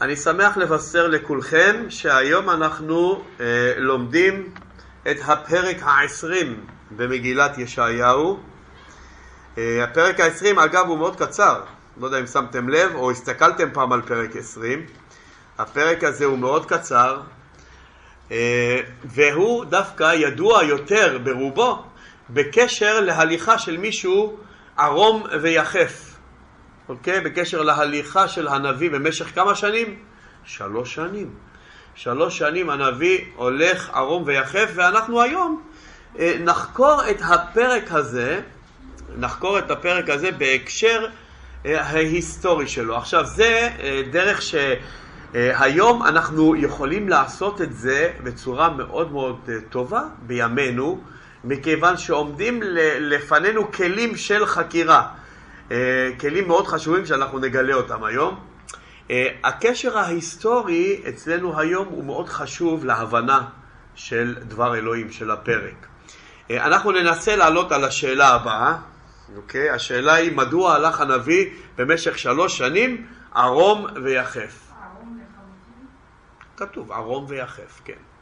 אני שמח לבשר לכולכם שהיום אנחנו אה, לומדים את הפרק העשרים במגילת ישעיהו. אה, הפרק העשרים אגב הוא מאוד קצר, לא יודע אם שמתם לב או הסתכלתם פעם על פרק עשרים. הפרק הזה הוא מאוד קצר אה, והוא דווקא ידוע יותר ברובו בקשר להליכה של מישהו ערום ויחף. אוקיי? בקשר להליכה של הנביא במשך כמה שנים? שלוש שנים. שלוש שנים הנביא הולך ערום ויחף, ואנחנו היום אה, נחקור את הפרק הזה, נחקור את הפרק הזה בהקשר אה, ההיסטורי שלו. עכשיו, זה אה, דרך שהיום אנחנו יכולים לעשות את זה בצורה מאוד מאוד טובה בימינו, מכיוון שעומדים לפנינו כלים של חקירה. אה, כלים מאוד חשובים שאנחנו נגלה אותם היום. אה, הקשר ההיסטורי אצלנו היום הוא מאוד חשוב להבנה של דבר אלוהים, של הפרק. אה, אנחנו ננסה לעלות על השאלה הבאה, אוקיי? השאלה היא מדוע הלך הנביא במשך שלוש שנים ערום ויחף. ערום כתוב ערום ויחף, כן.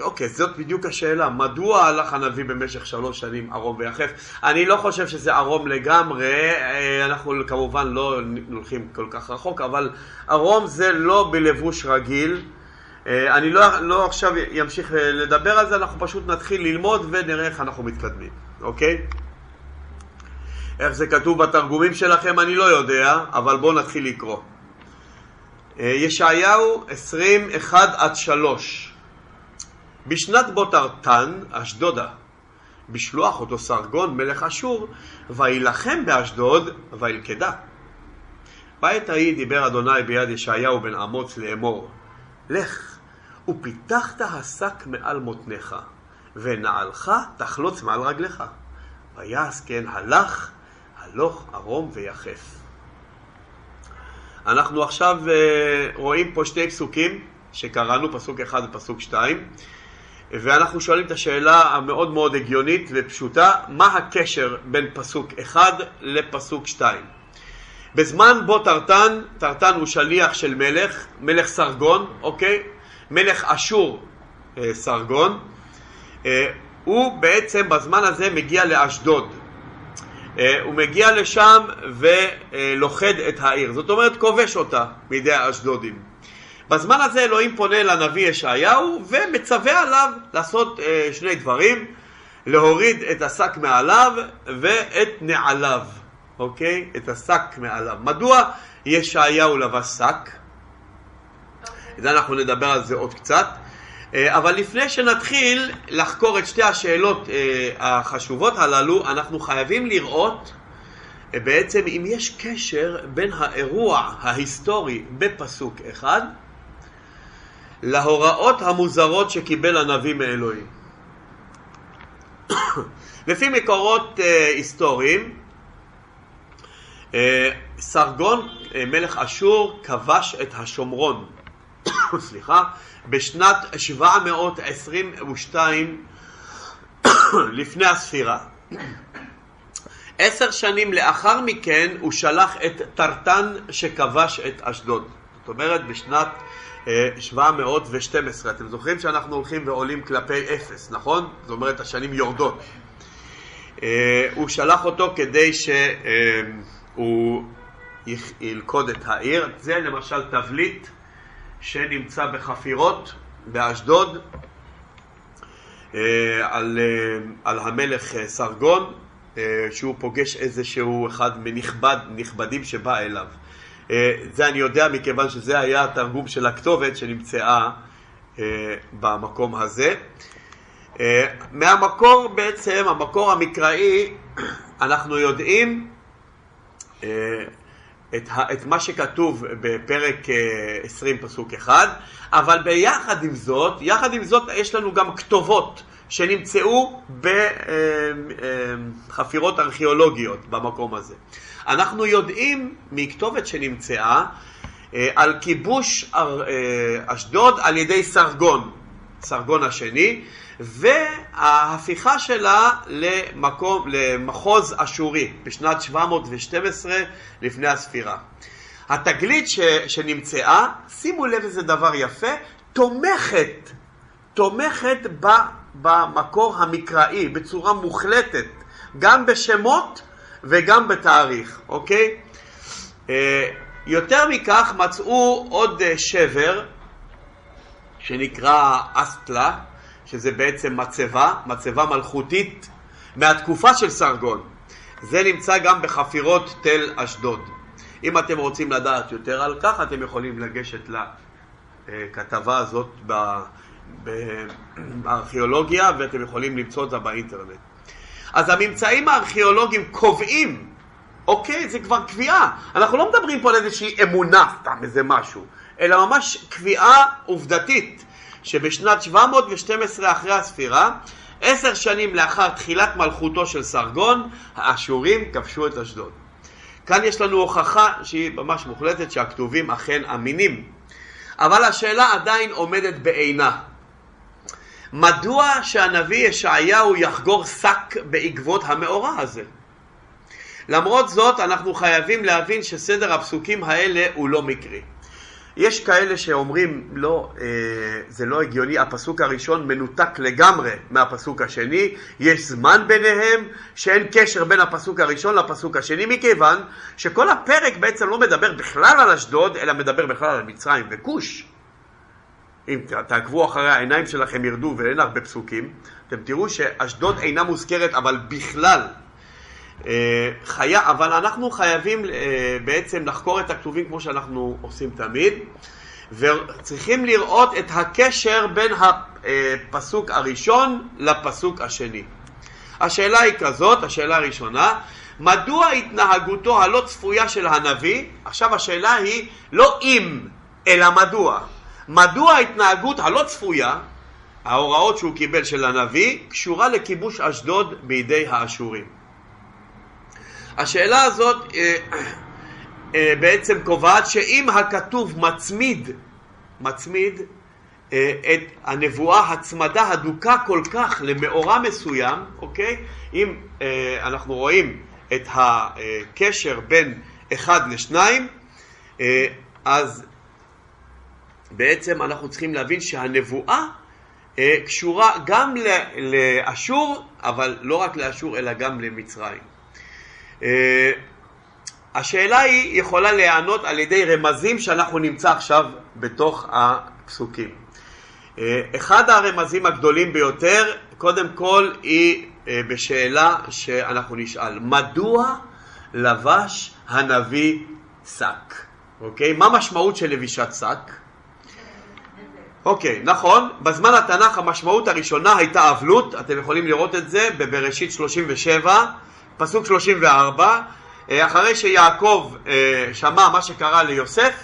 אוקיי, זאת בדיוק השאלה. מדוע הלך הנביא במשך שלוש שנים ערום ויחף? אני לא חושב שזה ערום לגמרי, אה, אנחנו כמובן לא הולכים כל כך רחוק, אבל ערום זה לא בלבוש רגיל. אה, אני לא, לא עכשיו אמשיך לדבר על זה, אנחנו פשוט נתחיל ללמוד ונראה איך אנחנו מתקדמים, אוקיי? איך זה כתוב בתרגומים שלכם אני לא יודע, אבל בואו נתחיל לקרוא. אה, ישעיהו 21 עד 3 בשנת בוטרתן, אשדודה, בשלוח אותו סרגון מלך אשור, וילחם באשדוד, וילכדה. בעת ההיא דיבר אדוני ביד ישעיהו בן אמוץ לאמור, לך, ופיתחת השק מעל מותניך, ונעלך תחלוץ מעל רגליך. ויעש כן הלך, הלוך ערום ויחף. אנחנו עכשיו uh, רואים פה שתי פסוקים שקראנו, פסוק אחד ופסוק שתיים. ואנחנו שואלים את השאלה המאוד מאוד הגיונית ופשוטה, מה הקשר בין פסוק אחד לפסוק שתיים? בזמן בו טרטן, טרטן הוא שליח של מלך, מלך סרגון, אוקיי? מלך אשור אה, סרגון, אה, הוא בעצם בזמן הזה מגיע לאשדוד. אה, הוא מגיע לשם ולוכד את העיר, זאת אומרת כובש אותה מידי האשדודים. בזמן הזה אלוהים פונה לנביא ישעיהו ומצווה עליו לעשות אה, שני דברים, להוריד את השק מעליו ואת נעליו, אוקיי? את השק מעליו. מדוע ישעיהו לבש שק? זה אנחנו נדבר על זה עוד קצת. אה, אבל לפני שנתחיל לחקור את שתי השאלות אה, החשובות הללו, אנחנו חייבים לראות בעצם אם יש קשר בין האירוע ההיסטורי בפסוק אחד להוראות המוזרות שקיבל הנביא מאלוהים. לפי מקורות uh, היסטוריים, uh, סרגון, uh, מלך אשור, כבש את השומרון, סליחה, בשנת 722 לפני הספירה. עשר שנים לאחר מכן הוא שלח את טרטן שכבש את אשדוד. זאת אומרת, בשנת 712. אתם זוכרים שאנחנו הולכים ועולים כלפי אפס, נכון? זאת אומרת, השנים יורדות. אה, הוא שלח אותו כדי שהוא ילכוד את העיר. זה למשל תבליט שנמצא בחפירות באשדוד אה, על, אה, על המלך סרגון, שהוא פוגש איזשהו אחד מנכבדים שבא אליו. אה, זה אני יודע מכיוון שזה היה התרגום של הכתובת שנמצאה אה, במקום הזה. אה, מהמקור בעצם, המקור המקראי, אנחנו יודעים את, את מה שכתוב בפרק 20 פסוק 1, אבל ביחד עם זאת, יחד עם זאת יש לנו גם כתובות שנמצאו בחפירות ארכיאולוגיות במקום הזה. אנחנו יודעים מכתובת שנמצאה אה, על כיבוש אה, אשדוד על ידי סרגון, סרגון השני, וההפיכה שלה למקום, למחוז אשורי בשנת 712 לפני הספירה. התגלית ש, שנמצאה, שימו לב איזה דבר יפה, תומכת, תומכת ב, במקור המקראי בצורה מוחלטת, גם בשמות וגם בתאריך, אוקיי? אה, יותר מכך מצאו עוד אה, שבר שנקרא אסטלה, שזה בעצם מצבה, מצבה מלכותית מהתקופה של סרגון. זה נמצא גם בחפירות תל אשדוד. אם אתם רוצים לדעת יותר על כך, אתם יכולים לגשת לכתבה הזאת בארכיאולוגיה ואתם יכולים למצוא את זה באינטרנט. אז הממצאים הארכיאולוגיים קובעים, אוקיי, זה כבר קביעה. אנחנו לא מדברים פה על איזושהי אמונה, סתם איזה משהו, אלא ממש קביעה עובדתית, שבשנת 712 אחרי הספירה, עשר שנים לאחר תחילת מלכותו של סרגון, האשורים כבשו את אשדוד. כאן יש לנו הוכחה שהיא ממש מוחלטת שהכתובים אכן אמינים. אבל השאלה עדיין עומדת בעינה. מדוע שהנביא ישעיהו יחגור שק בעקבות המאורע הזה? למרות זאת, אנחנו חייבים להבין שסדר הפסוקים האלה הוא לא מקרי. יש כאלה שאומרים, לא, אה, זה לא הגיוני, הפסוק הראשון מנותק לגמרי מהפסוק השני, יש זמן ביניהם, שאין קשר בין הפסוק הראשון לפסוק השני, מכיוון שכל הפרק בעצם לא מדבר בכלל על אשדוד, אלא מדבר בכלל על מצרים וכוש. אם תעקבו אחרי העיניים שלכם ירדו ואין הרבה פסוקים, אתם תראו שאשדוד אינה מוזכרת, אבל בכלל. אה, חיה, אבל אנחנו חייבים אה, בעצם לחקור את הכתובים כמו שאנחנו עושים תמיד, וצריכים לראות את הקשר בין הפסוק הראשון לפסוק השני. השאלה היא כזאת, השאלה הראשונה, מדוע התנהגותו הלא צפויה של הנביא, עכשיו השאלה היא לא אם, אלא מדוע. מדוע ההתנהגות הלא צפויה, ההוראות שהוא קיבל של הנביא, קשורה לכיבוש אשדוד בידי האשורים. השאלה הזאת אה, אה, בעצם קובעת שאם הכתוב מצמיד, מצמיד אה, את הנבואה הצמדה הדוקה כל כך למאורע מסוים, אוקיי? אם אנחנו רואים את הקשר בין אחד לשניים, אז בעצם אנחנו צריכים להבין שהנבואה קשורה גם לאשור, אבל לא רק לאשור אלא גם למצרים. אה, השאלה היא יכולה להיענות על ידי רמזים שאנחנו נמצא עכשיו בתוך הפסוקים. אה, אחד הרמזים הגדולים ביותר, קודם כל, היא אה, בשאלה שאנחנו נשאל, מדוע לבש הנביא שק? אוקיי? מה המשמעות של לבישת שק? אוקיי, נכון, בזמן התנ"ך המשמעות הראשונה הייתה אבלות, אתם יכולים לראות את זה בבראשית 37, פסוק 34, אה, אחרי שיעקב אה, שמע מה שקרה ליוסף,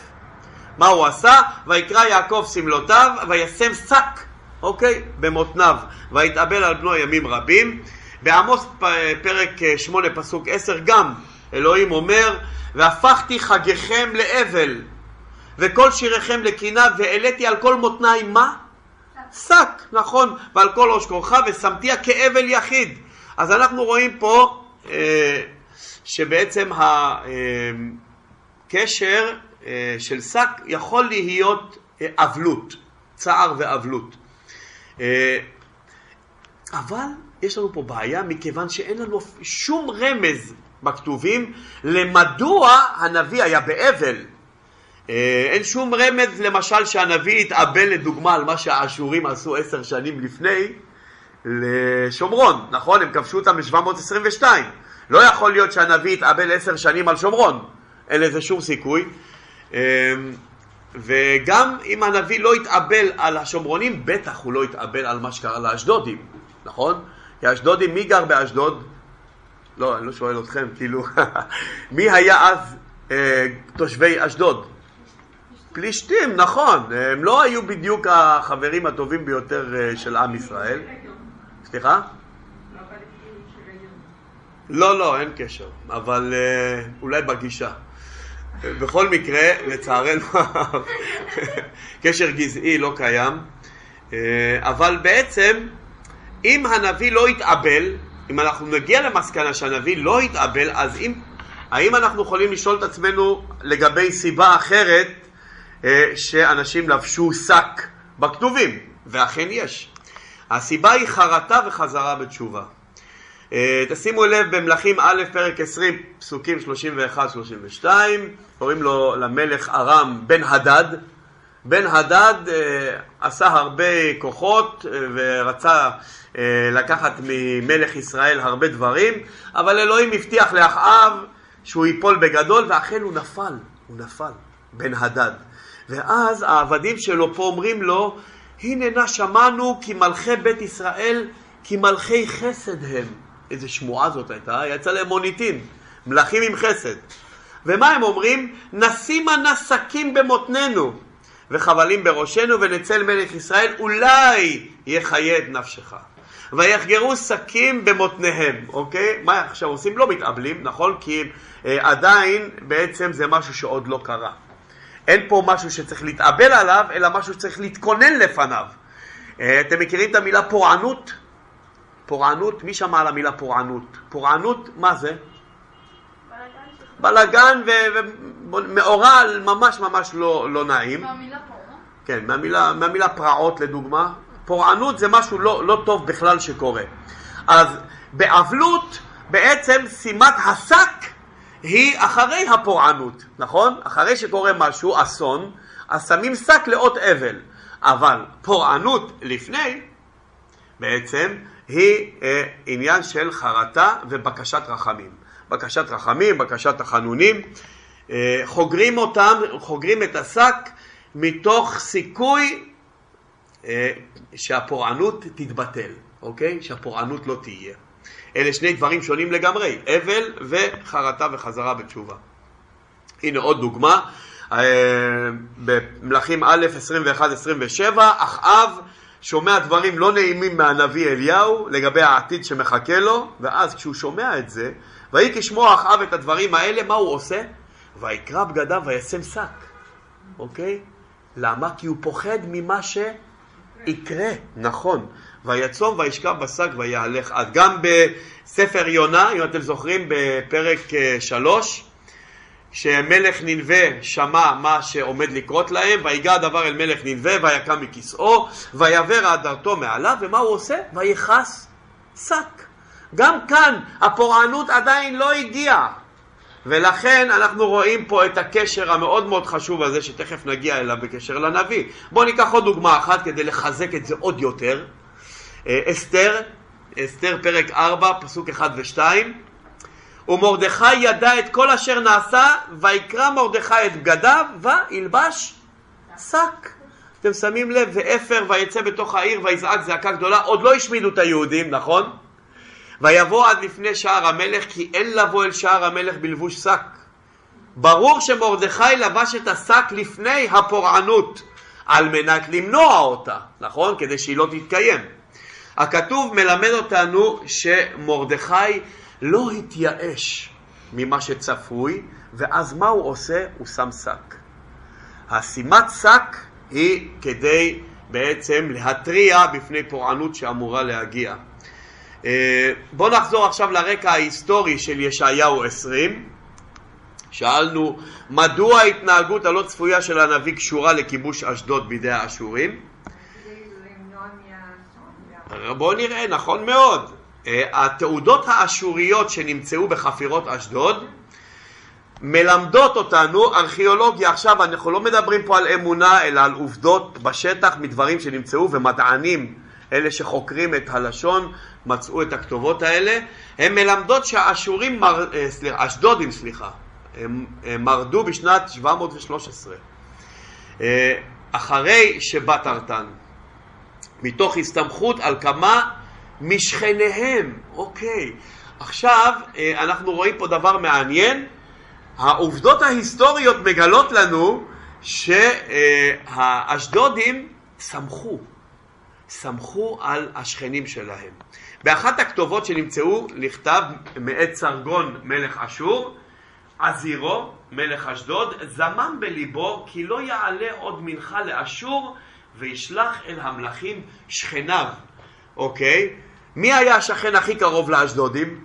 מה הוא עשה? ויקרא יעקב שמלותיו וישם שק, אוקיי? במותניו, ויתאבל על בנו ימים רבים. בעמוס פרק 8 אה, פסוק 10 גם אלוהים אומר והפכתי חגיכם לאבל וכל שיריכם לקינה והעליתי על כל מותניי מה? שק, נכון, ועל כל ראש כורחה ושמתיה כאבל יחיד. אז אנחנו רואים פה אה, שבעצם הקשר אה, של שק יכול להיות אה, אבלות, צער ואבלות. אבל יש לנו פה בעיה מכיוון שאין לנו שום רמז בכתובים למדוע הנביא היה באבל. אין שום רמז למשל שהנביא התאבל לדוגמה על מה שהאשורים עשו עשר שנים לפני לשומרון, נכון? הם כבשו אותם ב-722. לא יכול להיות שהנביא יתאבל עשר שנים על שומרון, אין לזה שום סיכוי. אמ, וגם אם הנביא לא יתאבל על השומרונים, בטח הוא לא יתאבל על מה שקרה לאשדודים, נכון? כי אשדודים, מי גר באשדוד? לא, אני לא שואל אתכם, כאילו, מי היה אז אה, תושבי אשדוד? פלישתים, נכון, הם לא היו בדיוק החברים הטובים ביותר אה, של עם ישראל. סליחה? לא, לא, אין קשר, אבל אה, אולי בגישה. בכל מקרה, לצערנו, קשר גזעי לא קיים, אה, אבל בעצם, אם הנביא לא יתאבל, אם אנחנו נגיע למסקנה שהנביא לא יתאבל, אז אם האם אנחנו יכולים לשאול את עצמנו לגבי סיבה אחרת שאנשים לבשו שק בכתובים? ואכן יש. הסיבה היא חרטה וחזרה בתשובה. אה, תשימו לב במלכים א', פרק 20, פסוקים 31-32, קוראים לו למלך ארם בן הדד. בן הדד אה, עשה הרבה כוחות אה, ורצה לקחת ממלך ישראל הרבה דברים, אבל אלוהים הבטיח לאחאב שהוא ייפול בגדול, ואכן הוא נפל, הוא נפל, בן הדד. ואז העבדים שלו פה אומרים לו, הנה נא שמענו כי מלכי בית ישראל כי מלכי חסד הם. איזה שמועה זאת הייתה, יצא להם מוניטין, מלכים עם חסד. ומה הם אומרים? נשימה נא שקים במותנינו וחבלים בראשנו ונצא אל מלך ישראל, אולי יחיה את נפשך. ויחגרו שקים במותניהם, אוקיי? מה עכשיו עושים? לא מתאבלים, נכון? כי אה, עדיין בעצם זה משהו שעוד לא קרה. אין פה משהו שצריך להתאבל עליו, אלא משהו שצריך להתכונן לפניו. אה, אתם מכירים את המילה פורענות? פורענות, מי שמע על המילה פורענות? פורענות, מה זה? בלאגן ומאורל ממש ממש לא, לא נעים. מהמילה פורעה? כן, מהמילה, מהמילה פרעות לדוגמה. פורענות זה משהו לא, לא טוב בכלל שקורה. אז באבלות בעצם שימת השק היא אחרי הפורענות, נכון? אחרי שקורה משהו, אסון, אז שמים שק לאות אבל. אבל פורענות לפני, בעצם, היא אה, עניין של חרטה ובקשת רחמים. בקשת רחמים, בקשת תחנונים, אה, חוגרים אותם, חוגרים את השק מתוך סיכוי אה, שהפורענות תתבטל, אוקיי? שהפורענות לא תהיה. אלה שני דברים שונים לגמרי, אבל וחרטה וחזרה בתשובה. הנה עוד דוגמה, אה, במלכים א' 21-27, אחאב שומע דברים לא נעימים מהנביא אליהו לגבי העתיד שמחכה לו, ואז כשהוא שומע את זה, ויהי כשמוע אחאב את הדברים האלה, מה הוא עושה? ויקרא בגדיו וישם שק, אוקיי? למה? כי הוא פוחד ממה שיקרה, נכון. ויצום וישכב בשק ויהלך עד. גם בספר יונה, אם אתם זוכרים, בפרק אה, שלוש, שמלך ננבה שמע מה שעומד לקרות להם, ויגע הדבר אל מלך ננבה, ויקם מכיסאו, ויעבר הדרתו מעליו, ומה הוא עושה? ויכס שק. גם כאן הפורענות עדיין לא הגיעה, ולכן אנחנו רואים פה את הקשר המאוד מאוד חשוב הזה, שתכף נגיע אליו בקשר לנביא. בואו ניקח עוד דוגמה אחת כדי לחזק את זה עוד יותר. אה, אסתר, אסתר פרק 4, פסוק 1 ו-2. ומרדכי ידע את כל אשר נעשה, ויקרא מרדכי את בגדיו, וילבש שק. אתם שמים לב, ואפר ויצא בתוך העיר ויזעק זעקה גדולה, עוד לא השמידו את היהודים, נכון? ויבוא עד לפני שער המלך, כי אין לבוא אל שער המלך בלבוש שק. ברור שמרדכי לבש את השק לפני הפורענות, על מנת למנוע אותה, נכון? כדי שהיא לא תתקיים. הכתוב מלמד אותנו שמרדכי לא התייאש ממה שצפוי, ואז מה הוא עושה? הוא שם שק. השימת שק היא כדי בעצם להתריע בפני פורענות שאמורה להגיע. אה, בואו נחזור עכשיו לרקע ההיסטורי של ישעיהו 20. שאלנו מדוע ההתנהגות הלא צפויה של הנביא קשורה לכיבוש אשדוד בידי האשורים? בואו נראה, נכון מאוד. אה, התעודות האשוריות שנמצאו בחפירות אשדוד מלמדות אותנו, ארכיאולוגיה עכשיו, אנחנו לא מדברים פה על אמונה אלא על עובדות בשטח מדברים שנמצאו ומדענים, אלה שחוקרים את הלשון, מצאו את הכתובות האלה, הן מלמדות שהאשורים, מר, אה, סליחה, אשדודים סליחה, הם, הם מרדו בשנת 713 אה, אחרי שבת ארתן מתוך הסתמכות על כמה משכניהם, אוקיי. עכשיו אה, אנחנו רואים פה דבר מעניין, העובדות ההיסטוריות מגלות לנו שהאשדודים סמכו, סמכו על השכנים שלהם. באחת הכתובות שנמצאו נכתב מאת סרגון מלך אשור, עזירו מלך אשדוד, זמם בליבו כי לא יעלה עוד מנחה לאשור וישלח אל המלכים שכניו, אוקיי? מי היה השכן הכי קרוב לאשדודים?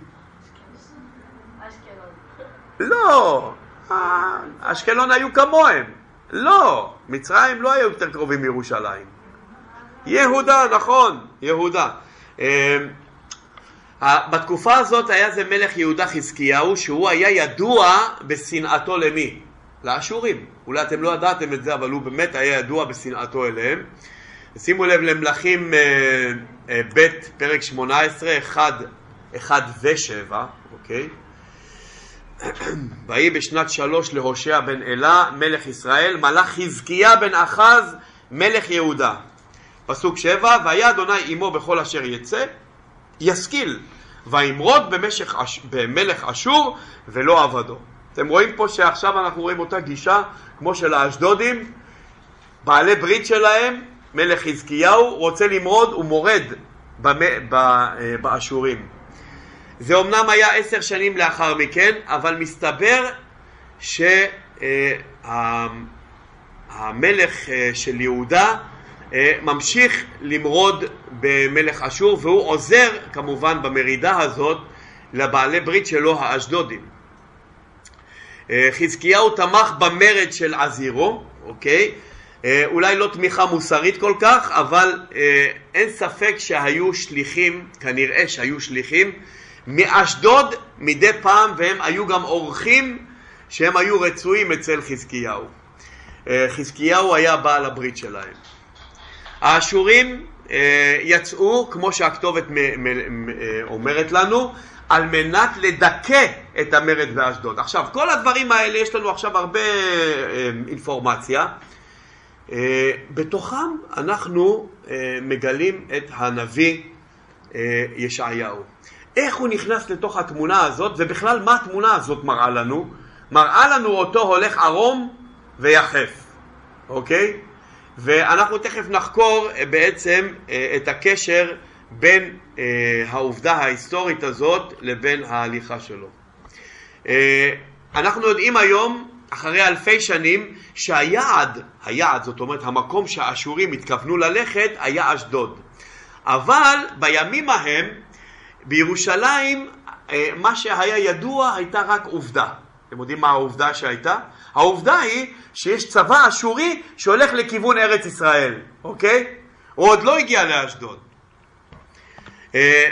לא, אשקלון היו כמוהם. לא, מצרים לא היו יותר קרובים מירושלים. יהודה, נכון, יהודה. אמ, בתקופה הזאת היה זה מלך יהודה חזקיהו שהוא היה ידוע בשנאתו למי? לאשורים. אולי אתם לא ידעתם את זה, אבל הוא באמת היה ידוע בשנאתו אליהם. שימו לב למלכים אה, אה, ב' פרק 18, 1, 1 ו-7, אוקיי? ויהי בשנת שלוש להושע בן אלה מלך ישראל, מלך חזקיה בן אחז מלך יהודה. פסוק שבע, והיה אדוני עמו בכל אשר יצא, ישכיל, וימרוד במלך אשור ולא עבדו. אתם רואים פה שעכשיו אנחנו רואים אותה גישה כמו של האשדודים, בעלי ברית שלהם, מלך חזקיהו רוצה למרוד, הוא מורד אה, באשורים. זה אומנם היה עשר שנים לאחר מכן, אבל מסתבר שהמלך אה, של יהודה אה, ממשיך למרוד במלך אשור והוא עוזר כמובן במרידה הזאת לבעלי ברית שלו האשדודים. אה, חזקיהו תמך במרד של עזירו, אוקיי? אולי לא תמיכה מוסרית כל כך, אבל אין ספק שהיו שליחים, כנראה שהיו שליחים מאשדוד מדי פעם, והם היו גם אורחים שהם היו רצויים אצל חזקיהו. אה, חזקיהו היה בעל הברית שלהם. האשורים אה, יצאו, כמו שהכתובת אה, אומרת לנו, על מנת לדכא את המרד באשדוד. עכשיו, כל הדברים האלה, יש לנו עכשיו הרבה אינפורמציה. בתוכם אנחנו מגלים את הנביא ישעיהו. איך הוא נכנס לתוך התמונה הזאת, ובכלל מה התמונה הזאת מראה לנו? מראה לנו אותו הולך ערום ויחף, אוקיי? ואנחנו תכף נחקור אה, בעצם אה, את הקשר בין אה, העובדה ההיסטורית הזאת לבין ההליכה שלו. אנחנו יודעים היום, אחרי אלפי שנים, שהיעד, היעד, זאת אומרת המקום שהאשורים התכוונו ללכת, היה אשדוד. אבל בימים ההם בירושלים אה, מה שהיה ידוע הייתה רק עובדה. אתם יודעים מה העובדה שהייתה? העובדה היא שיש צבא אשורי שהולך לכיוון ארץ ישראל, אוקיי? הוא עוד לא הגיע לאשדוד. אה,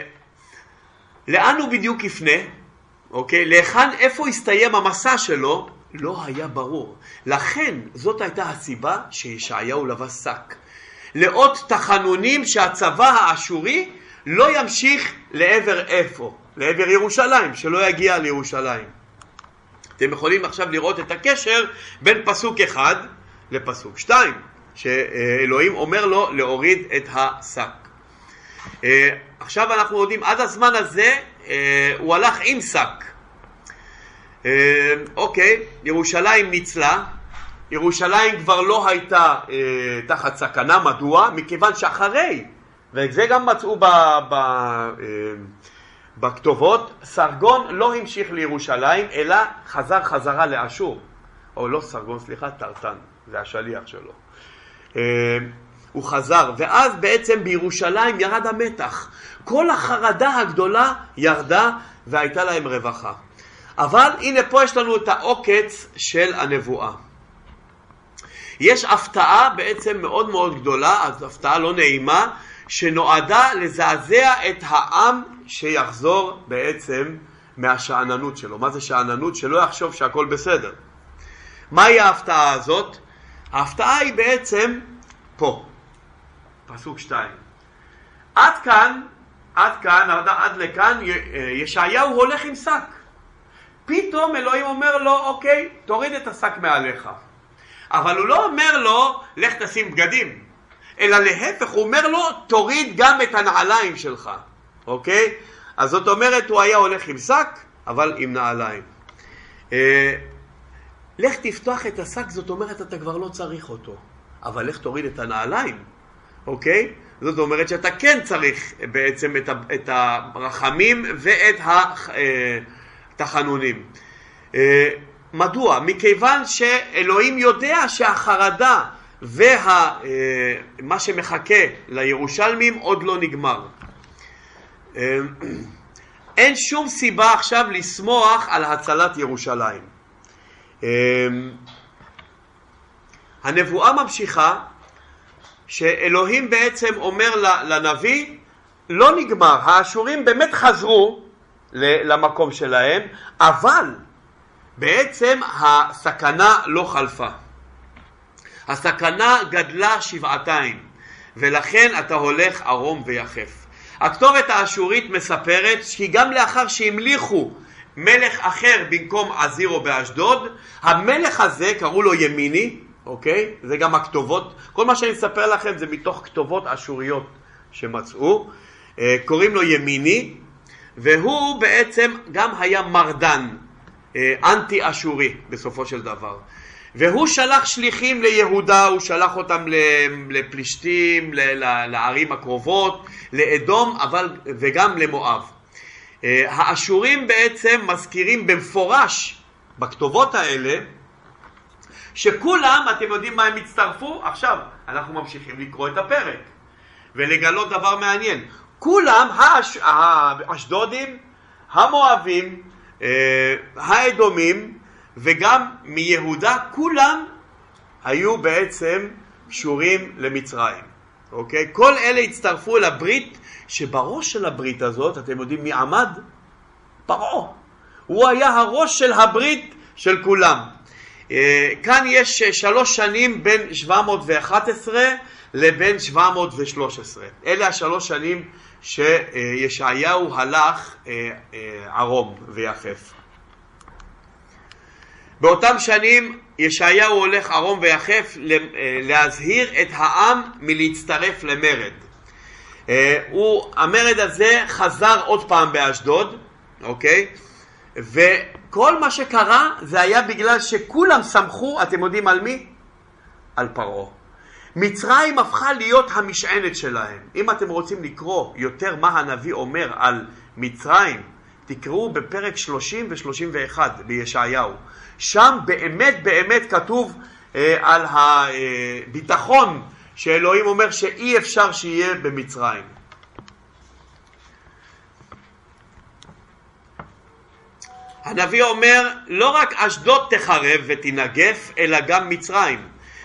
לאן הוא בדיוק יפנה? אוקיי? להיכן, איפה הסתיים המסע שלו? לא היה ברור. לכן, זאת הייתה הסיבה שישעיהו לבש שק. לאות תחנונים שהצבא האשורי לא ימשיך לעבר איפה? לעבר ירושלים, שלא יגיע לירושלים. אתם יכולים עכשיו לראות את הקשר בין פסוק אחד לפסוק שתיים, שאלוהים אומר לו להוריד את השק. אה, עכשיו אנחנו יודעים, עד הזמן הזה אה, הוא הלך עם שק. אה, אוקיי, ירושלים ניצלה, ירושלים כבר לא הייתה תחת סכנה, מדוע? מכיוון שאחרי ואת זה גם מצאו ב, ב, אה, בכתובות, סרגון לא המשיך לירושלים, אלא חזר חזרה לאשור. או לא סרגון, סליחה, טרטן, זה השליח שלו. אה, הוא חזר, ואז בעצם בירושלים ירד המתח. כל החרדה הגדולה ירדה והייתה להם רווחה. אבל הנה פה יש לנו את העוקץ של הנבואה. יש הפתעה בעצם מאוד מאוד גדולה, אז הפתעה לא נעימה, שנועדה לזעזע את העם שיחזור בעצם מהשאננות שלו. מה זה שאננות? שלא יחשוב שהכל בסדר. מהי ההפתעה הזאת? ההפתעה היא בעצם פה, פסוק שתיים. עד כאן, עד כאן, עד, עד לכאן, ישעיהו הולך עם שק. פתאום אלוהים אומר לו, אוקיי, תוריד את השק מעליך. אבל הוא לא אומר לו, לך תשים בגדים. אלא להפך, הוא אומר לו, תוריד גם את הנעליים שלך, אוקיי? אז זאת אומרת, הוא היה הולך עם שק, אבל עם נעליים. אה, לך תפתח את השק, זאת אומרת, אתה כבר לא צריך אותו. אבל לך תוריד את הנעליים, אוקיי? זאת אומרת שאתה כן צריך בעצם את הרחמים ואת התחנונים. אה, מדוע? מכיוון שאלוהים יודע שהחרדה ומה אה, שמחכה לירושלמים עוד לא נגמר. אה, אין שום סיבה עכשיו לשמוח על הצלת ירושלים. הנבואה ממשיכה שאלוהים בעצם אומר לנביא לא נגמר, האשורים באמת חזרו למקום שלהם, אבל בעצם הסכנה לא חלפה. הסכנה גדלה שבעתיים, ולכן אתה הולך ערום ויחף. הכתובת האשורית מספרת כי גם לאחר שהמליכו מלך אחר במקום עזירו באשדוד, המלך הזה קראו לו ימיני, אוקיי? זה גם הכתובות, כל מה שאני מספר לכם זה מתוך כתובות אשוריות שמצאו, אה, קוראים לו ימיני, והוא בעצם גם היה מרדן, אה, אנטי אשורי בסופו של דבר. והוא שלח שליחים ליהודה, הוא שלח אותם לפלישתים, לערים הקרובות, לאדום, אבל, וגם למואב. אה, האשורים בעצם מזכירים במפורש בכתובות האלה שכולם, אתם יודעים מה הם הצטרפו? עכשיו, אנחנו ממשיכים לקרוא את הפרק ולגלות דבר מעניין. כולם, האשדודים, המואבים, אה, האדומים וגם מיהודה, כולם היו בעצם קשורים למצרים, אוקיי? כל אלה הצטרפו אל הברית, שבראש של הברית הזאת, אתם יודעים מי עמד? פרעה. הוא היה הראש של הברית של כולם. אה, כאן יש שלוש שנים בין 711 לבין 713. אלה השלוש שנים שישעיהו הלך אה, אה, ערום ויחף. באותם שנים ישעיהו הולך ערום ויחף להזהיר את העם מלהצטרף למרד. הוא, המרד הזה חזר עוד פעם באשדוד, אוקיי? וכל מה שקרה זה היה בגלל שכולם סמכו, אתם יודעים על מי? על פרעה. מצרים הפכה להיות המשענת שלהם. אם אתם רוצים לקרוא יותר מה הנביא אומר על מצרים, תקראו בפרק 30 ו-31 בישעיהו. שם באמת באמת כתוב אה, על הביטחון שאלוהים אומר שאי אפשר שיהיה במצרים. הנביא אומר, לא רק אשדוד תחרב ותנגף, אלא גם מצרים.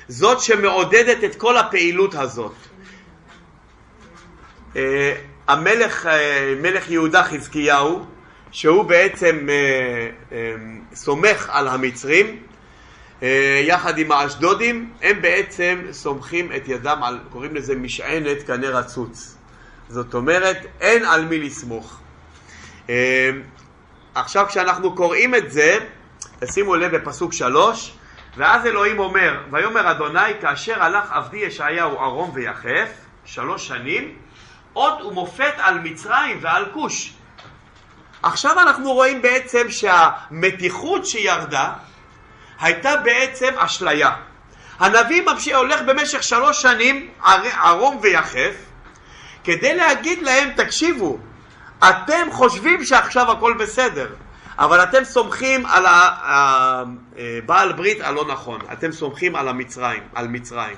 זאת שמעודדת את כל הפעילות הזאת. אה, המלך, אה, מלך יהודה חזקיהו, שהוא בעצם אה, סומך על המצרים, יחד עם האשדודים, הם בעצם סומכים את ידם על, קוראים לזה משענת קנה רצוץ. זאת אומרת, אין על מי לסמוך. עכשיו כשאנחנו קוראים את זה, תשימו לב בפסוק שלוש, ואז אלוהים אומר, ויאמר אדוני כאשר הלך עבדי ישעיהו ערום ויחף, שלוש שנים, אות ומופת על מצרים ועל כוש. עכשיו אנחנו רואים בעצם שהמתיחות שירדה הייתה בעצם אשליה. הנביא ממשיך, הולך במשך שלוש שנים ערום ויחף כדי להגיד להם, תקשיבו, אתם חושבים שעכשיו הכל בסדר, אבל אתם סומכים על הבעל ברית הלא נכון, אתם סומכים על המצרים, על מצרים.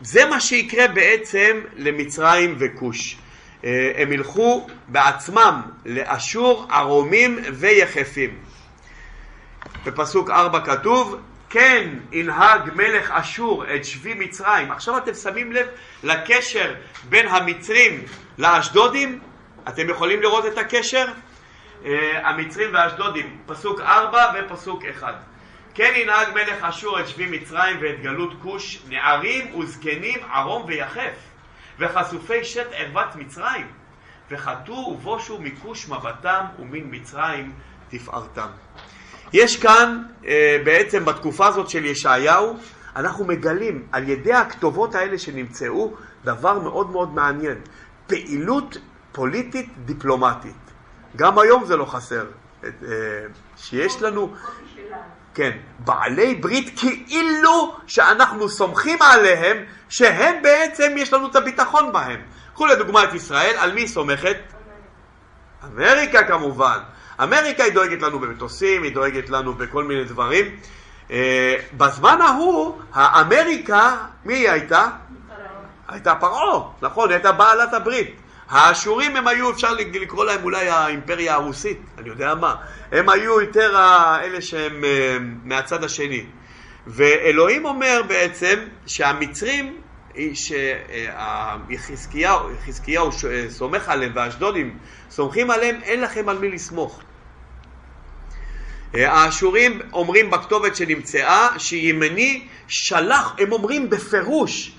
זה מה שיקרה בעצם למצרים וכוש. אה, הם ילכו בעצמם לאשור ערומים ויחפים. בפסוק 4 כתוב, כן ינהג מלך אשור את שבי מצרים. עכשיו אתם שמים לב לקשר בין המצרים לאשדודים? אתם יכולים לראות את הקשר? אה, המצרים והאשדודים, פסוק 4 ופסוק 1. כן ינהג מלך אשור את שבי מצרים ואת גלות כוש, נערים וזקנים ערום ויחף, וחשופי שת ערוות מצרים, וחטאו ובושו מכוש מבטם ומן מצרים תפארתם. יש כאן אה, בעצם בתקופה הזאת של ישעיהו, אנחנו מגלים על ידי הכתובות האלה שנמצאו דבר מאוד מאוד מעניין, פעילות פוליטית דיפלומטית. גם היום זה לא חסר, אה, שיש לנו, כן, בעלי ברית כאילו שאנחנו סומכים עליהם, שהם בעצם, יש לנו את הביטחון בהם. קחו לדוגמה את ישראל, על מי סומכת? אמריקה כמובן. אמריקה היא דואגת לנו במטוסים, היא דואגת לנו בכל מיני דברים. אה, בזמן ההוא, האמריקה, מי היא הייתה? הייתה פרעה, נכון, היא הייתה בעלת הברית. האשורים הם היו, אפשר לקרוא להם אולי האימפריה הרוסית, אני יודע מה. הם היו יותר אלה שהם אה, מהצד השני. ואלוהים אומר בעצם שהמצרים, שחזקיהו סומך עליהם והאשדודים סומכים עליהם, אין לכם על מי לסמוך. האשורים אומרים בכתובת שנמצאה שימני שלח, הם אומרים בפירוש,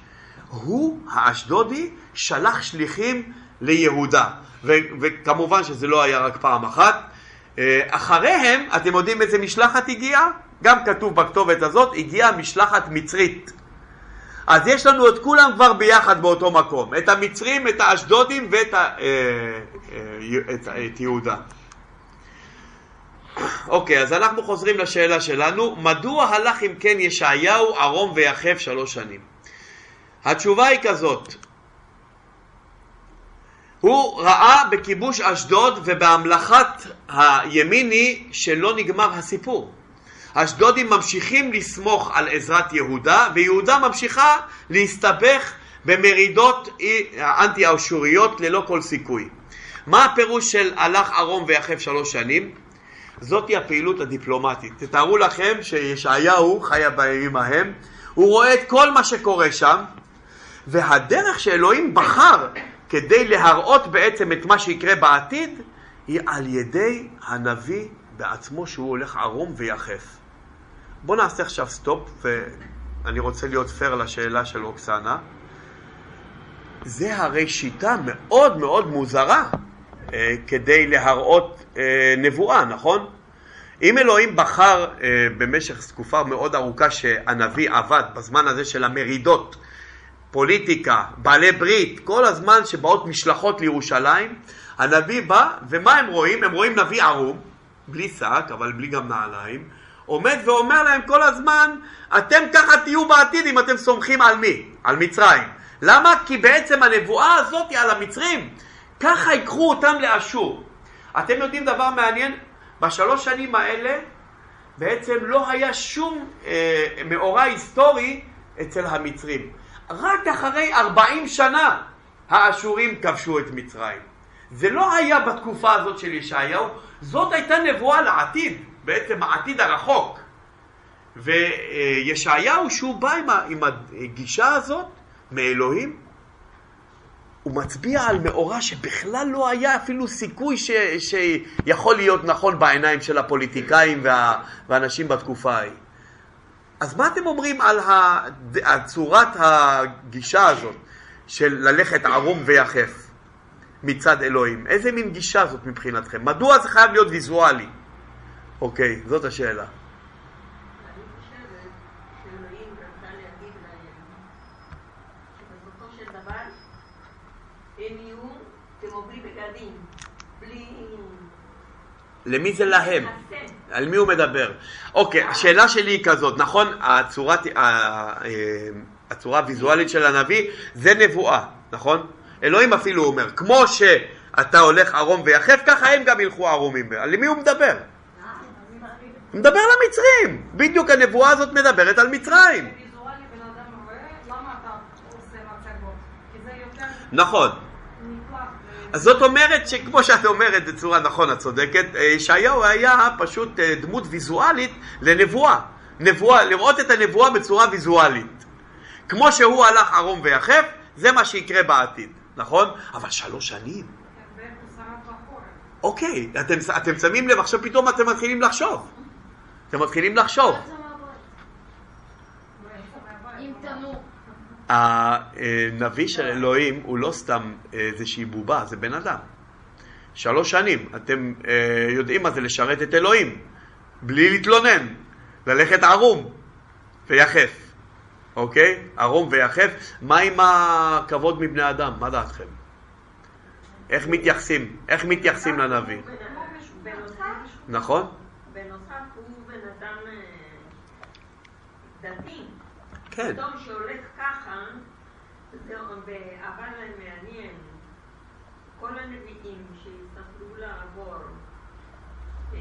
הוא האשדודי שלח שליחים ליהודה. ו- וכמובן שזה לא היה רק פעם אחת. אחריהם, אתם יודעים איזה משלחת הגיעה? גם כתוב בכתובת הזאת, הגיעה משלחת מצרית. אז יש לנו את כולם כבר ביחד באותו מקום, את המצרים, את האשדודים ואת ה, אה, אה, את, את יהודה. אוקיי, אז אנחנו חוזרים לשאלה שלנו, מדוע הלך אם כן ישעיהו ערום ויחף שלוש שנים? התשובה היא כזאת, הוא ראה בכיבוש אשדוד ובהמלכת הימיני שלא נגמר הסיפור. אשדודים ממשיכים לסמוך על עזרת יהודה, ויהודה ממשיכה להסתבך במרידות אנטי-אשוריות ללא כל סיכוי. מה הפירוש של הלך ערום ויחף שלוש שנים? זאתי הפעילות הדיפלומטית. תתארו לכם שישעיהו חיה בימים ההם, הוא רואה את כל מה שקורה שם, והדרך שאלוהים בחר כדי להראות בעצם את מה שיקרה בעתיד, היא על ידי הנביא בעצמו שהוא הולך ערום ויחף. בואו נעשה עכשיו סטופ, ואני רוצה להיות פייר לשאלה של אוקסנה. זה הרי שיטה מאוד מאוד מוזרה אה, כדי להראות אה, נבואה, נכון? אם אלוהים בחר אה, במשך תקופה מאוד ארוכה שהנביא עבד בזמן הזה של המרידות, פוליטיקה, בעלי ברית, כל הזמן שבאות משלחות לירושלים, הנביא בא, ומה הם רואים? הם רואים נביא ערום, בלי שק, אבל בלי גם נעליים, עומד ואומר להם כל הזמן, אתם ככה תהיו בעתיד אם אתם סומכים על מי? על מצרים. למה? כי בעצם הנבואה הזאת היא על המצרים. ככה ייקחו אותם לאשור. אתם יודעים דבר מעניין? בשלוש שנים האלה בעצם לא היה שום אה, מאורע היסטורי אצל המצרים. רק אחרי ארבעים שנה האשורים כבשו את מצרים. זה לא היה בתקופה הזאת של ישעיהו, זאת הייתה נבואה לעתיד. בעצם העתיד הרחוק. וישעיהו שהוא בא עם, הגישה הזאת מאלוהים, הוא מצביע על מאורע שבכלל לא היה אפילו סיכוי ש, שיכול להיות נכון בעיניים של הפוליטיקאים וה, והאנשים בתקופה ההיא. אז מה אתם אומרים על צורת הגישה הזאת של ללכת ערום ויחף מצד אלוהים? איזה מין גישה זאת מבחינתכם? מדוע זה חייב להיות ויזואלי? אוקיי, זאת השאלה. למי זה להם? על מי הוא מדבר? אוקיי, השאלה שלי היא כזאת, נכון, הצורת, אה, הצורה הוויזואלית של הנביא זה נבואה, נכון? אלוהים אפילו אומר, כמו שאתה הולך ערום ויחף, ככה הם גם ילכו ערומים. על מי הוא מדבר? הוא מדבר על המצרים. בדיוק הנבואה הזאת מדברת על מצרים. נכון. אז זאת אומרת שכמו שאת אומרת בצורה נכון, את צודקת, ישעיהו היה פשוט אה, דמות ויזואלית לנבואה. נבואה, לראות את הנבואה בצורה ויזואלית. כמו שהוא הלך ערום ויחף, זה מה שיקרה בעתיד, נכון? אבל שלוש שנים. אוקיי, אתם, אתם שמים לב, עכשיו פתאום אתם מתחילים לחשוב. אתם מתחילים לחשוב. הנביא של אלוהים הוא לא סתם איזושהי בובה, זה בן אדם. שלוש שנים, אתם אה, יודעים מה זה לשרת את אלוהים, בלי להתלונן, ללכת ערום ויחף, אוקיי? ערום ויחף. מה עם הכבוד מבני אדם? מה דעתכם? איך מתייחסים? איך מתייחסים לנביא? נכון? כן. פתאום שהולך ככה, אבל מעניין, כל הנביאים שהצטרכו לעבור אה,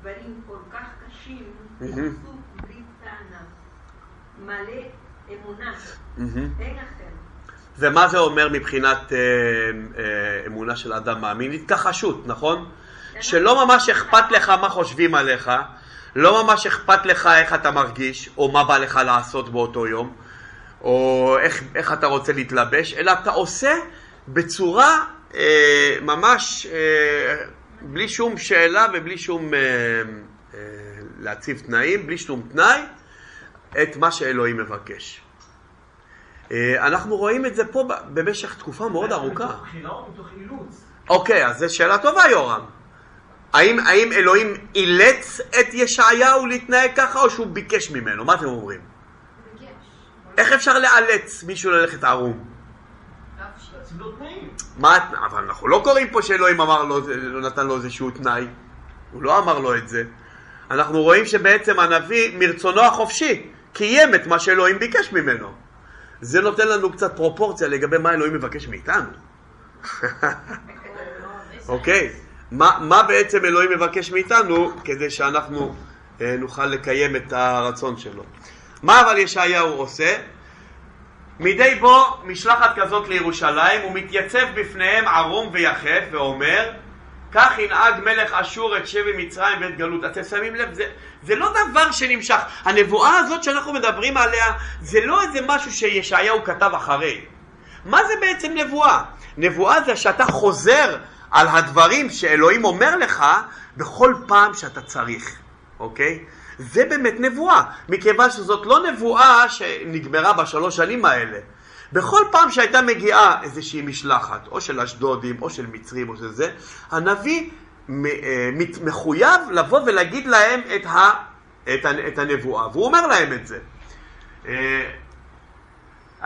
דברים כל כך קשים, עשו בלי טענה, מלא אמונה, אין לכם. ומה זה אומר מבחינת אה, אה, אמונה של אדם מאמין? התכחשות, נכון? שלא ממש אכפת לך מה חושבים עליך, לא ממש אכפת לך איך אתה מרגיש, או מה בא לך לעשות באותו יום, או איך, איך אתה רוצה להתלבש, אלא אתה עושה בצורה אה, ממש אה, בלי שום שאלה ובלי שום אה, אה, להציב תנאים, בלי שום תנאי, את מה שאלוהים מבקש. אה, אנחנו רואים את זה פה במשך תקופה מאוד ארוכה. מתוך בחירה או מתוך אילוץ? אוקיי, אז זו שאלה טובה, יורם. האם, האם אלוהים אילץ את ישעיהו להתנהג ככה, או שהוא ביקש ממנו? מה אתם אומרים? ביקש. איך אפשר לאלץ מישהו ללכת ערום? מה, אבל אנחנו לא קוראים פה שאלוהים אמר לו, לא נתן לו איזשהו תנאי. הוא לא אמר לו את זה. אנחנו רואים שבעצם הנביא, מרצונו החופשי, קיים את מה שאלוהים ביקש ממנו. זה נותן לנו קצת פרופורציה לגבי מה אלוהים מבקש מאיתנו. אוקיי? okay. מה, מה בעצם אלוהים מבקש מאיתנו כדי שאנחנו אה, נוכל לקיים את הרצון שלו? מה אבל ישעיהו עושה? מדי בו משלחת כזאת לירושלים הוא מתייצב בפניהם ערום ויחף ואומר כך ינהג מלך אשור את שבי מצרים ואת גלות. אתם שמים לב, זה, זה לא דבר שנמשך. הנבואה הזאת שאנחנו מדברים עליה זה לא איזה משהו שישעיהו כתב אחרי. מה זה בעצם נבואה? נבואה זה שאתה חוזר על הדברים שאלוהים אומר לך בכל פעם שאתה צריך, אוקיי? זה באמת נבואה, מכיוון שזאת לא נבואה שנגמרה בשלוש שנים האלה. בכל פעם שהייתה מגיעה איזושהי משלחת, או של אשדודים, או של מצרים, או של זה, הנביא אה, מחויב לבוא ולהגיד להם את, ה, את, את הנבואה, והוא אומר להם את זה. אה,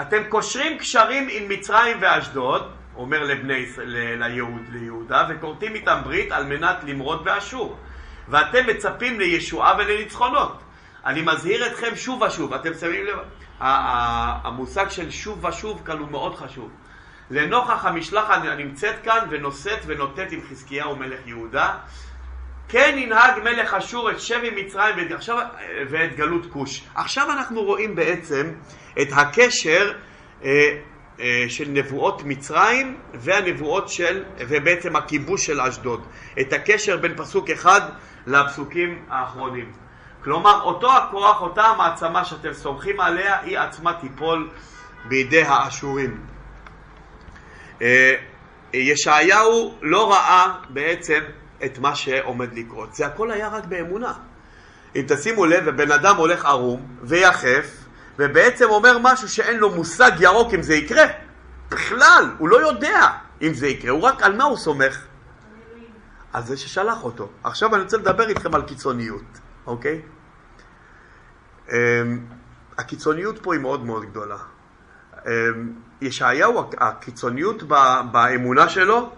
אתם קושרים קשרים עם מצרים ואשדוד, אומר לבני, ליהוד, ליהודה, וכורתים איתם ברית על מנת למרוד באשור. ואתם מצפים לישועה ולניצחונות. אני מזהיר אתכם שוב ושוב, אתם שמים לב, המושג של שוב ושוב כאן הוא מאוד חשוב. לנוכח המשלחת הנמצאת כאן ונושאת ונותנת עם חזקיהו מלך יהודה, כן ינהג מלך אשור את שבי מצרים ואת, עכשיו, ואת גלות כוש. עכשיו אנחנו רואים בעצם את הקשר אה, של נבואות מצרים והנבואות של, ובעצם הכיבוש של אשדוד. את הקשר בין פסוק אחד לפסוקים האחרונים. כלומר, אותו הכוח, אותה המעצמה שאתם סומכים עליה, היא עצמה תיפול בידי האשורים. אה, ישעיהו לא ראה בעצם את מה שעומד לקרות. זה הכל היה רק באמונה. אם תשימו לב, ובן אדם הולך ערום ויחף, ובעצם אומר משהו שאין לו מושג ירוק אם זה יקרה. בכלל, הוא לא יודע אם זה יקרה, הוא רק על מה הוא סומך? על זה ששלח אותו. עכשיו אני רוצה לדבר איתכם על קיצוניות, אוקיי? Um, הקיצוניות פה היא מאוד מאוד גדולה. Um, ישעיהו, הקיצוניות באמונה שלו,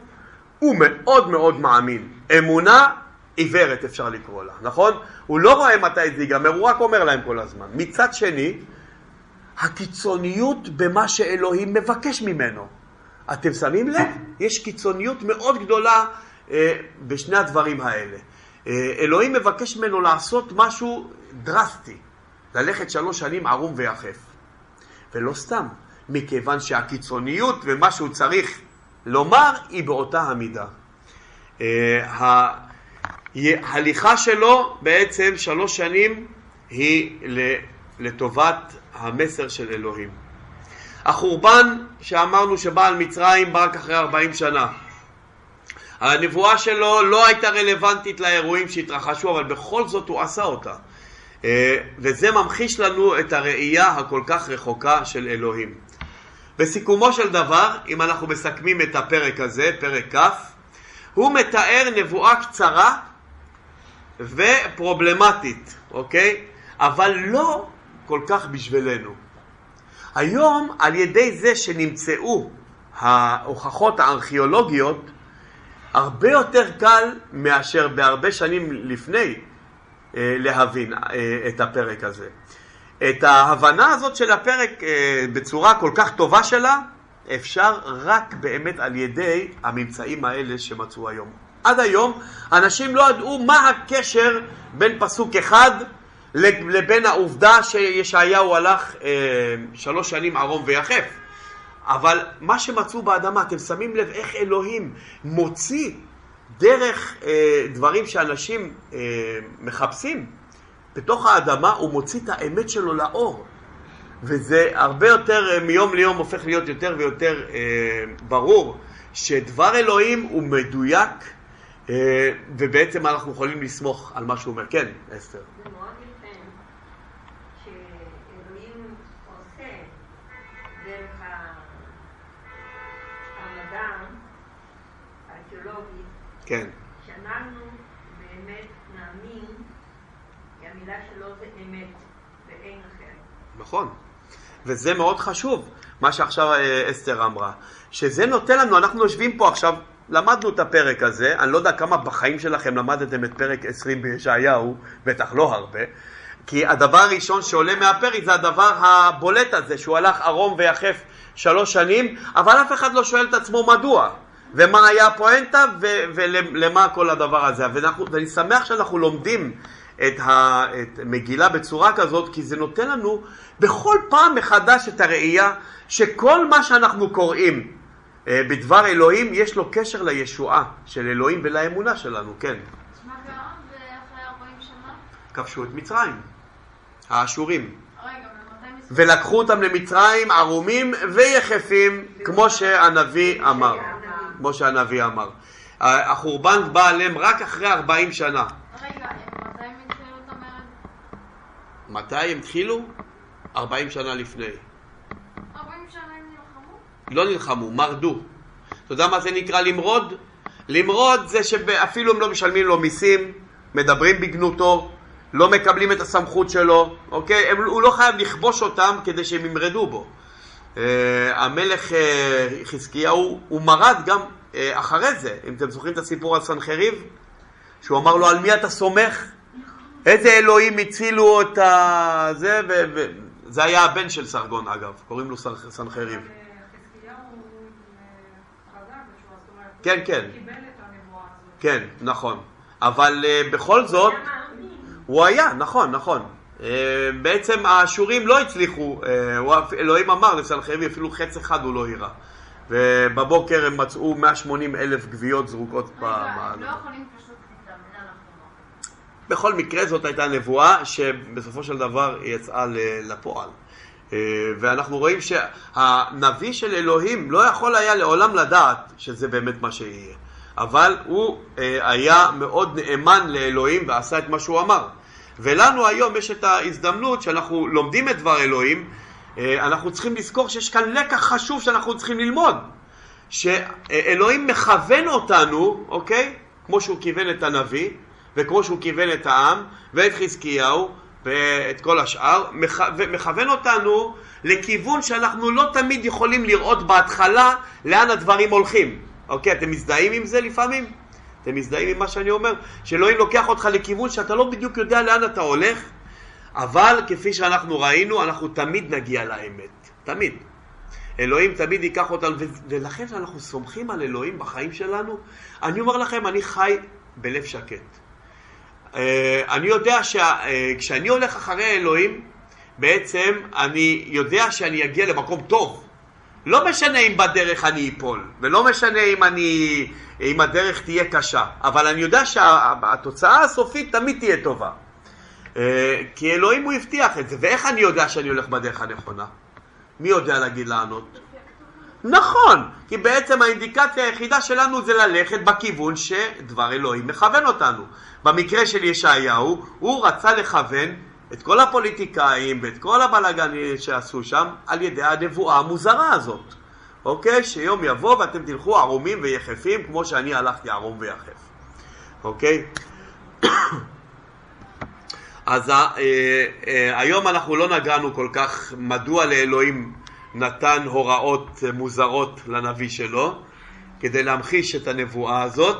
הוא מאוד מאוד מאמין. אמונה עיוורת אפשר לקרוא לה, נכון? הוא לא רואה מתי זה ייגמר, הוא רק אומר להם כל הזמן. מצד שני, הקיצוניות במה שאלוהים מבקש ממנו. אתם שמים לב? יש קיצוניות מאוד גדולה אה, בשני הדברים האלה. אה, אלוהים מבקש ממנו לעשות משהו דרסטי, ללכת שלוש שנים ערום ויחף. ולא סתם, מכיוון שהקיצוניות ומה שהוא צריך לומר היא באותה המידה. אה, ההליכה שלו בעצם שלוש שנים היא לטובת המסר של אלוהים. החורבן שאמרנו שבא על מצרים בא רק אחרי 40 שנה. הנבואה שלו לא הייתה רלוונטית לאירועים שהתרחשו, אבל בכל זאת הוא עשה אותה. אה, וזה ממחיש לנו את הראייה הכל כך רחוקה של אלוהים. בסיכומו של דבר, אם אנחנו מסכמים את הפרק הזה, פרק כ', הוא מתאר נבואה קצרה ופרובלמטית, אוקיי? אבל לא כל כך בשבילנו. היום, על ידי זה שנמצאו ההוכחות הארכיאולוגיות, הרבה יותר קל מאשר בהרבה שנים לפני אה, להבין אה, את הפרק הזה. את ההבנה הזאת של הפרק אה, בצורה כל כך טובה שלה, אפשר רק באמת על ידי הממצאים האלה שמצאו היום. עד היום אנשים לא ידעו מה הקשר בין פסוק אחד לבין העובדה שישעיהו הלך אה, שלוש שנים ערום ויחף. אבל מה שמצאו באדמה, אתם שמים לב איך אלוהים מוציא דרך אה, דברים שאנשים אה, מחפשים, בתוך האדמה הוא מוציא את האמת שלו לאור. וזה הרבה יותר, אה, מיום ליום הופך להיות יותר ויותר אה, ברור, שדבר אלוהים הוא מדויק, אה, ובעצם אנחנו יכולים לסמוך על מה שהוא אומר. כן, אסתר. כן, שאנחנו באמת נאמין, כי המילה שלו זה אמת ואין אחר. נכון. וזה מאוד חשוב, מה שעכשיו אה, אסתר אמרה. שזה נותן לנו, אנחנו יושבים פה עכשיו, למדנו את הפרק הזה, אני לא יודע כמה בחיים שלכם למדתם את פרק 20 בישעיהו, בטח לא הרבה, כי הדבר הראשון שעולה מהפרק זה הדבר הבולט הזה, שהוא הלך ערום ויחף שלוש שנים, אבל אף אחד לא שואל את עצמו מדוע. ומה היה הפואנטה ו- ולמה כל הדבר הזה. ואנחנו, ואני שמח שאנחנו לומדים את, ה, את מגילה בצורה כזאת, כי זה נותן לנו בכל פעם מחדש את הראייה שכל מה שאנחנו קוראים אה, בדבר אלוהים, יש לו קשר לישועה של אלוהים ולאמונה שלנו, כן. אז מה קרה ואחרי 40 שנה? כבשו את מצרים, האשורים. ולקחו אותם למצרים ערומים ויחפים, כמו שהנביא אמר. כמו שהנביא אמר. החורבן בא עליהם רק אחרי 40 שנה. רגע, מתי הם התחילו את המרד? מתי הם התחילו? 40 שנה לפני. 40 שנה הם נלחמו? לא נלחמו, מרדו. אתה יודע מה זה נקרא למרוד? למרוד זה שאפילו הם לא משלמים לו מיסים, מדברים בגנותו, לא מקבלים את הסמכות שלו, אוקיי? הם, הוא לא חייב לכבוש אותם כדי שהם ימרדו בו. Uh, המלך uh, חזקיהו, הוא מרד גם uh, אחרי זה. אם אתם זוכרים את הסיפור על סנחריב, שהוא אמר לו, על מי אתה סומך? איזה אלוהים הצילו את ה... זה, ו... ו... זה היה הבן של סרגון אגב, קוראים לו סנח- סנחריב. כן, כן. כן, נכון. אבל בכל זאת. הוא היה, נכון, נכון. Uh, בעצם האשורים לא הצליחו, אפ- אלוהים אמר לסנחריב, אפילו חץ אחד הוא לא הראה. ובבוקר הם מצאו 180 אלף גוויות זרוקות במעלות. לא יכולים פשוט. בכל מקרה זאת הייתה נבואה שבסופו של דבר יצאה לפועל. אה, ואנחנו רואים שהנביא של אלוהים לא יכול היה לעולם לדעת שזה באמת מה שיהיה. אבל הוא אה, היה מאוד נאמן לאלוהים ועשה את מה שהוא אמר. ולנו היום יש את ההזדמנות שאנחנו לומדים את דבר אלוהים, אה, אנחנו צריכים לזכור שיש כאן לקח חשוב שאנחנו צריכים ללמוד. שאלוהים מכוון אותנו, אוקיי? כמו שהוא כיוון את הנביא, וכמו שהוא כיוון את העם, ואת חזקיהו, ואת כל השאר, מכ- ומכוון אותנו לכיוון שאנחנו לא תמיד יכולים לראות בהתחלה לאן הדברים הולכים. אוקיי, אתם מזדהים עם זה לפעמים? אתם מזדהים עם מה שאני אומר? שאלוהים לוקח אותך לכיוון שאתה לא בדיוק יודע לאן אתה הולך, אבל כפי שאנחנו ראינו, אנחנו תמיד נגיע לאמת. תמיד. אלוהים תמיד ייקח אותנו, ולכן אנחנו סומכים על אלוהים בחיים שלנו. אני אומר לכם, אני חי בלב שקט. אה, אני יודע שכשאני הולך אחרי אלוהים, בעצם אני יודע שאני אגיע למקום טוב. לא משנה אם בדרך אני אפול, ולא משנה אם, אני, אם הדרך תהיה קשה, אבל אני יודע שהתוצאה הסופית תמיד תהיה טובה. אה, כי אלוהים הוא הבטיח את זה, ואיך אני יודע שאני הולך בדרך הנכונה? מי יודע להגיד לענות? נכון, כי בעצם האינדיקציה היחידה שלנו זה ללכת בכיוון שדבר אלוהים מכוון אותנו. במקרה של ישעיהו, הוא רצה לכוון את כל הפוליטיקאים ואת כל הבלאגן שעשו שם על ידי הנבואה המוזרה הזאת. אוקיי? שיום יבוא ואתם תלכו ערומים ויחפים כמו שאני הלכתי ערום ויחף. אוקיי? אז אה, אה, היום אנחנו לא נגענו כל כך מדוע לאלוהים נתן הוראות מוזרות לנביא שלו כדי להמחיש את הנבואה הזאת,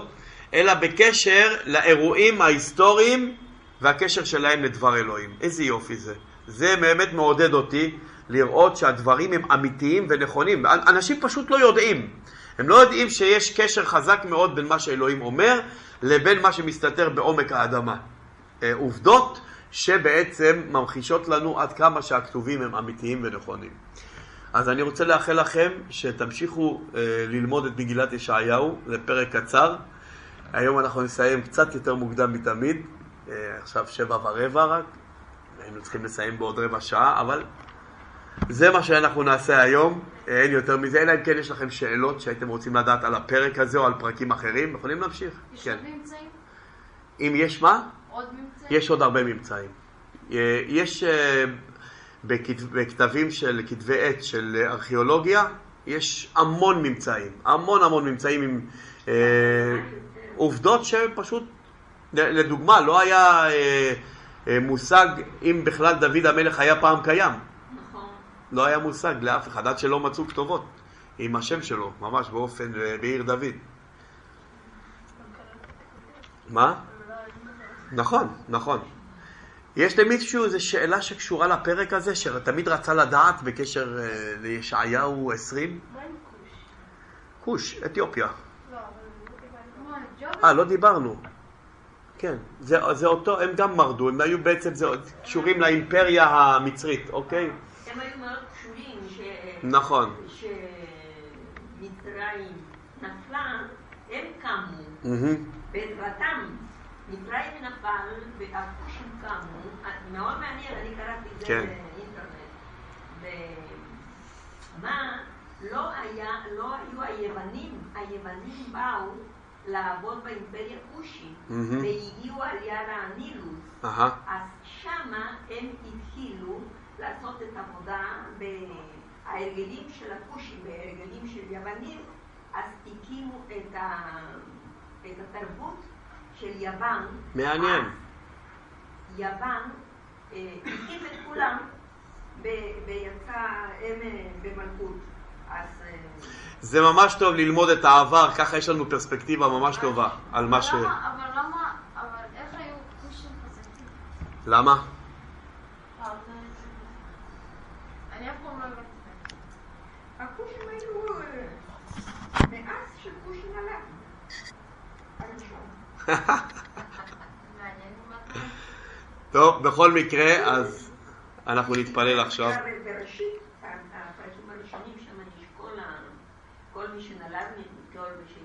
אלא בקשר לאירועים ההיסטוריים והקשר שלהם לדבר אלוהים. איזה יופי זה. זה באמת מעודד אותי לראות שהדברים הם אמיתיים ונכונים. אנשים פשוט לא יודעים. הם לא יודעים שיש קשר חזק מאוד בין מה שאלוהים אומר לבין מה שמסתתר בעומק האדמה. אה, עובדות שבעצם ממחישות לנו עד כמה שהכתובים הם אמיתיים ונכונים. אז אני רוצה לאחל לכם שתמשיכו אה, ללמוד את מגילת ישעיהו, זה פרק קצר. היום אנחנו נסיים קצת יותר מוקדם מתמיד, עכשיו שבע ורבע רק, היינו צריכים לסיים בעוד רבע שעה, אבל זה מה שאנחנו נעשה היום, אה, אין יותר מזה, אלא אם כן יש לכם שאלות שהייתם רוצים לדעת על הפרק הזה או על פרקים אחרים, יכולים להמשיך. יש כן. עוד ממצאים? אם יש מה? עוד ממצאים? יש עוד הרבה ממצאים. אה, יש אה, בכת- בכתבים של כתבי עת של ארכיאולוגיה, יש המון ממצאים, המון המון ממצאים עם אה, עובדות שפשוט, לדוגמה, לא היה אה, אה, מושג אם בכלל דוד המלך היה פעם קיים. נכון. לא היה מושג לאף אחד, עד שלא מצאו כתובות עם השם שלו, ממש באופן, אה, בעיר דוד. מה? נכון, נכון. יש למישהו איזו שאלה שקשורה לפרק הזה, שתמיד רצה לדעת בקשר אה, לישעיהו 20? מה עם כוש? כוש, אתיופיה. לא, אבל? אה, לא דיברנו. כן, זה, זה אותו, הם גם מרדו, הם היו בעצם, זה קשורים לאימפריה המצרית, אוקיי? הם היו מאוד קשורים ש... נכון. שמצרים נפלה, הם קמו. בעזרתם. מצרים נפל והכושים קמו, מאוד מעניין, אני קראתי את זה כן. באינטרנט. ומה, לא לא היו היוונים, היוונים באו לעבוד באימפריה כושית, מהמם. והגיעו על יד הנילוס. אהה, אז שמה הם התחילו לעשות את העבודה בהרגלים של הכושים, בהרגלים של יוונים, אז הקימו את, ה... את התרבות של יוון. מעניין. יוון הקים את כולם ויצא הם במלכות. זה ממש טוב ללמוד את העבר, ככה יש לנו פרספקטיבה ממש טובה על מה ש... אבל למה, אבל איך היו כושים חזקים? למה? לא אה. טוב, בכל מקרה, אז אנחנו נתפלל עכשיו. בראשית, הפרקים הראשונים שם יש כל ה... כל מי שנולד, כל מי